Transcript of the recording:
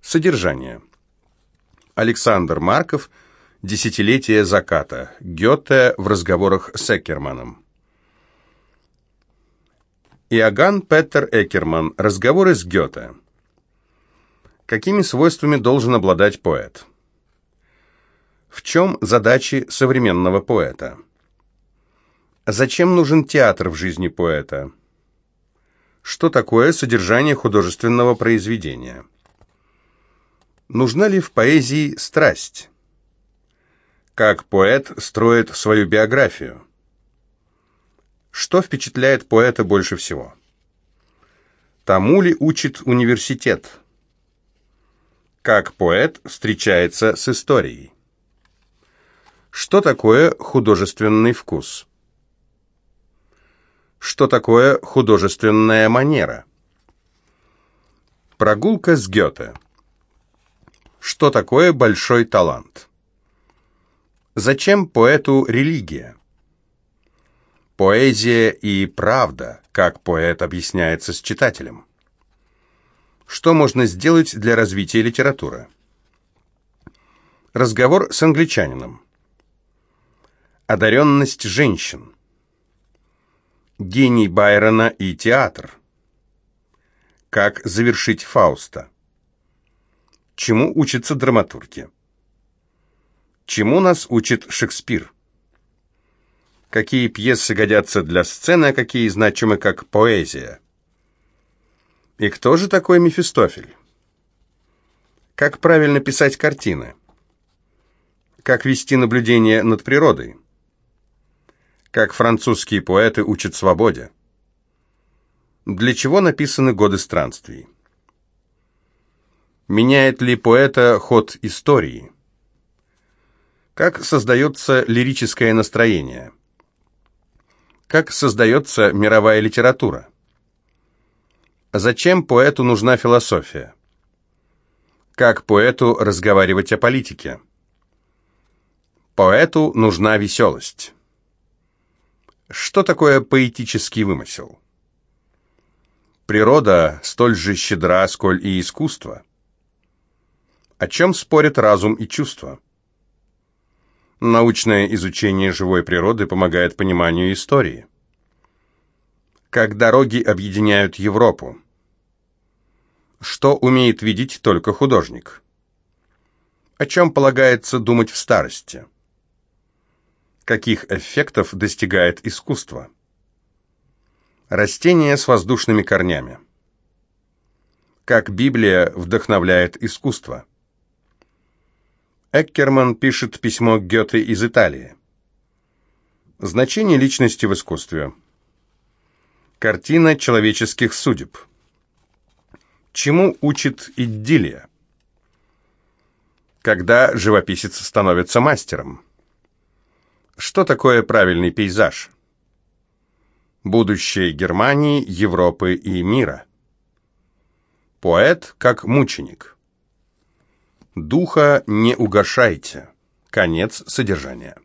Содержание. Александр Марков. Десятилетие заката. Гёте в разговорах с Эккерманом. Иоганн Петер Эккерман. Разговоры с Гёте. Какими свойствами должен обладать поэт? В чем задачи современного поэта? Зачем нужен театр в жизни поэта? Что такое содержание художественного произведения? Нужна ли в поэзии страсть? Как поэт строит свою биографию? Что впечатляет поэта больше всего? Тому ли учит университет? Как поэт встречается с историей? Что такое художественный вкус? Что такое художественная манера? Прогулка с Гёте. Что такое большой талант? Зачем поэту религия? Поэзия и правда, как поэт объясняется с читателем. Что можно сделать для развития литературы? Разговор с англичанином. Одаренность женщин. Гений Байрона и театр. Как завершить Фауста. Чему учатся драматурги? Чему нас учит Шекспир? Какие пьесы годятся для сцены, а какие значимы как поэзия? И кто же такой Мефистофель? Как правильно писать картины? Как вести наблюдение над природой? как французские поэты учат свободе. Для чего написаны «Годы странствий»? Меняет ли поэта ход истории? Как создается лирическое настроение? Как создается мировая литература? Зачем поэту нужна философия? Как поэту разговаривать о политике? Поэту нужна веселость. Что такое поэтический вымысел? Природа столь же щедра, сколь и искусство. О чем спорят разум и чувства? Научное изучение живой природы помогает пониманию истории. Как дороги объединяют Европу? Что умеет видеть только художник? О чем полагается думать в старости? каких эффектов достигает искусство. Растения с воздушными корнями. Как Библия вдохновляет искусство. Эккерман пишет письмо Гёте из Италии. Значение личности в искусстве. Картина человеческих судеб. Чему учит идиллия? Когда живописец становится мастером? Что такое правильный пейзаж? Будущее Германии, Европы и мира. Поэт как мученик. Духа не угошайте. Конец содержания.